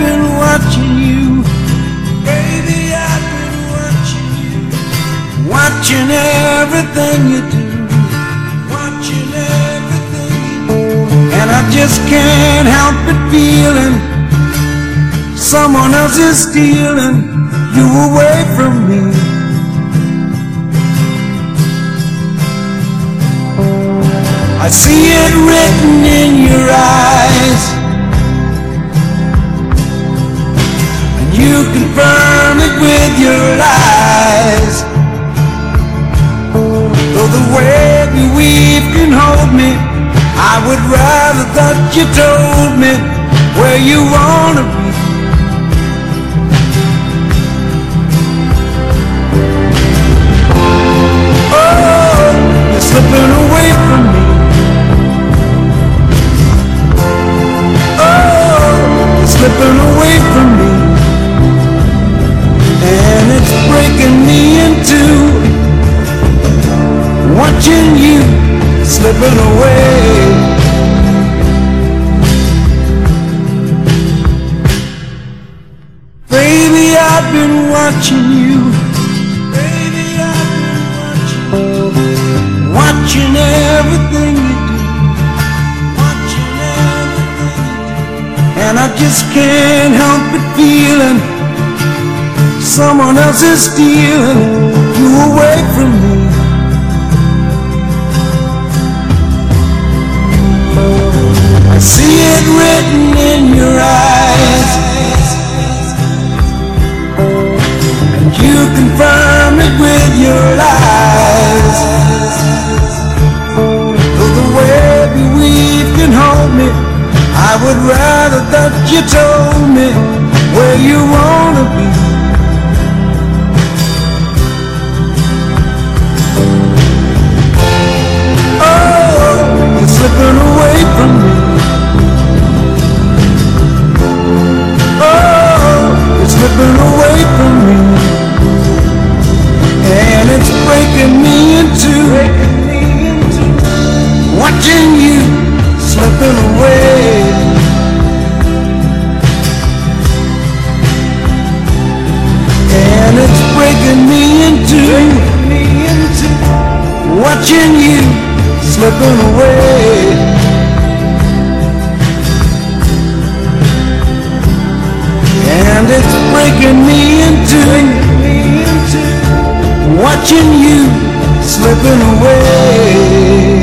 been watching you. Baby, I've been watching you. Watching everything you do. Watching everything you do. And I just can't help but feeling someone else is stealing you away from me. I see it written in your eyes. Confirm it with your lies. Though the way we weave can hold me, I would rather that you told me where you wanna breaking me into watching you slipping away. Baby, I've been watching you. Watching everything you do. Watching everything you do. And I just can't help but feeling someone else is stealing you away from me. I see it written in your eyes. And you confirm it with your lies. Though the way we weave can hold me, I would rather that you told me where you wanna be. Watching you slipping away. And it's breaking me into watching you slipping away.